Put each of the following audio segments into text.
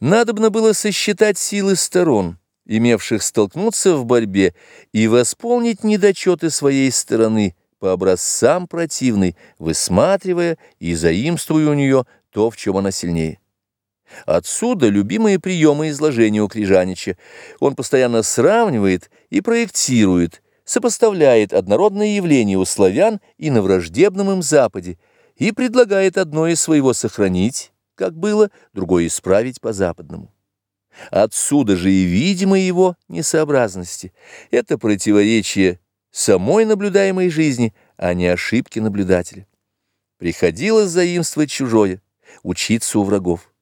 Надобно было сосчитать силы сторон, имевших столкнуться в борьбе, и восполнить недочеты своей стороны по образцам противной, высматривая и заимствуя у нее то, в чем она сильнее. Отсюда любимые приемы изложения у Крижанича. Он постоянно сравнивает и проектирует, сопоставляет однородные явления у славян и на враждебном им Западе и предлагает одно из своего сохранить, как было, другое исправить по-западному. Отсюда же и видимые его несообразности. Это противоречие самой наблюдаемой жизни, а не ошибки наблюдателя. Приходилось заимствовать чужое, учиться у врагов.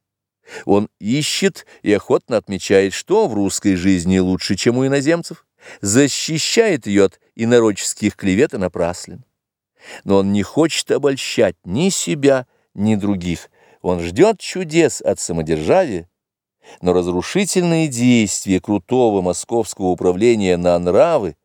Он ищет и охотно отмечает, что в русской жизни лучше, чем у иноземцев, защищает ее от инороческих клевет и напраслен. Но он не хочет обольщать ни себя, ни других. Он ждет чудес от самодержавия, но разрушительные действия крутого московского управления на нравы,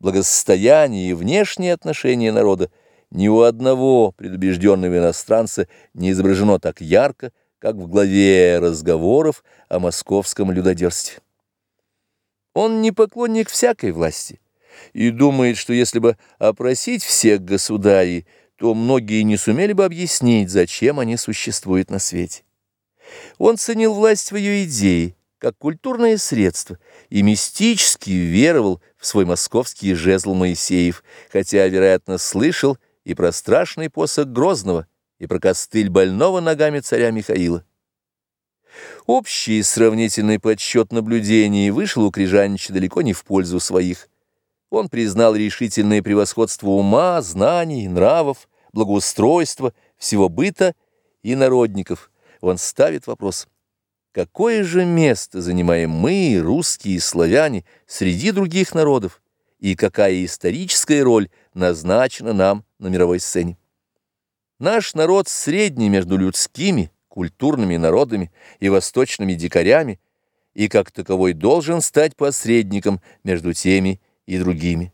благосостояние и внешние отношения народа ни у одного предубежденного иностранца не изображено так ярко, как в главе разговоров о московском людодерстве. Он не поклонник всякой власти и думает, что если бы опросить всех государей, то многие не сумели бы объяснить, зачем они существуют на свете. Он ценил власть в ее идее, как культурное средство, и мистически веровал в свой московский жезл Моисеев, хотя, вероятно, слышал и про страшный посох Грозного, и про костыль больного ногами царя Михаила. Общий сравнительный подсчет наблюдений вышел у Крижанича далеко не в пользу своих. Он признал решительное превосходство ума, знаний, нравов, благоустройства, всего быта и народников. Он ставит вопрос, какое же место занимаем мы, русские славяне, среди других народов, и какая историческая роль назначена нам на мировой сцене? Наш народ средний между людскими, культурными народами и восточными дикарями, и как таковой должен стать посредником между теми и другими.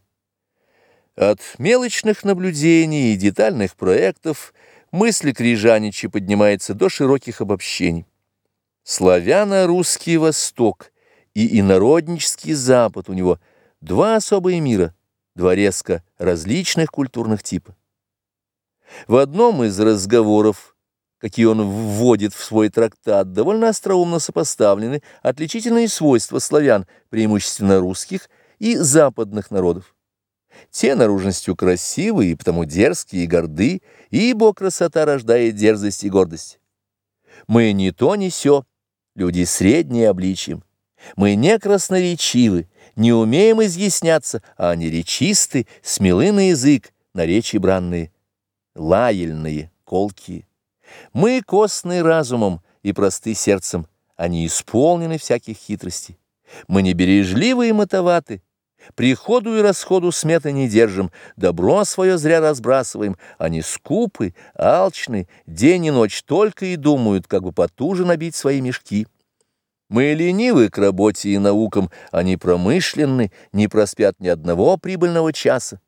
От мелочных наблюдений и детальных проектов мысли Крижанича поднимается до широких обобщений. Славяно-русский Восток и инороднический Запад у него два особые мира, два резко различных культурных типа. В одном из разговоров, какие он вводит в свой трактат, довольно остроумно сопоставлены отличительные свойства славян, преимущественно русских, и западных народов. Те наружностью красивые и потому дерзкие и горды, ибо красота рождает дерзость и гордость. Мы не то не сё, люди средние обличием. Мы не красноречивы, не умеем изъясняться, а они речисты, смелы на язык, наречия бранные, лаяльные, колкие. Мы костны разумом и просты сердцем, они исполнены всяких хитростей. Мы не бережливы и мотоваты, Приходу и расходу сметы не держим, добро свое зря разбрасываем, они скупы, алчны, день и ночь только и думают, как бы потуже набить свои мешки. Мы ленивы к работе и наукам, они промышленны, не проспят ни одного прибыльного часа.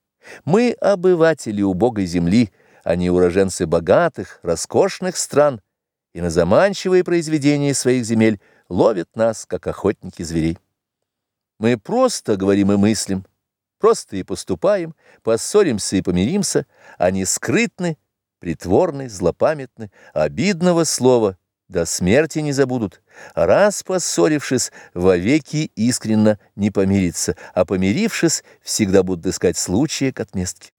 Мы обыватели убогой земли, они уроженцы богатых, роскошных стран, и на заманчивые произведения своих земель ловят нас, как охотники зверей. Мы просто говорим и мыслим, просто и поступаем, поссоримся и помиримся, они скрытны, притворны, злопамятны, обидного слова до смерти не забудут, раз поссорившись, вовеки искренно не помириться, а помирившись, всегда будут искать случая к отместке.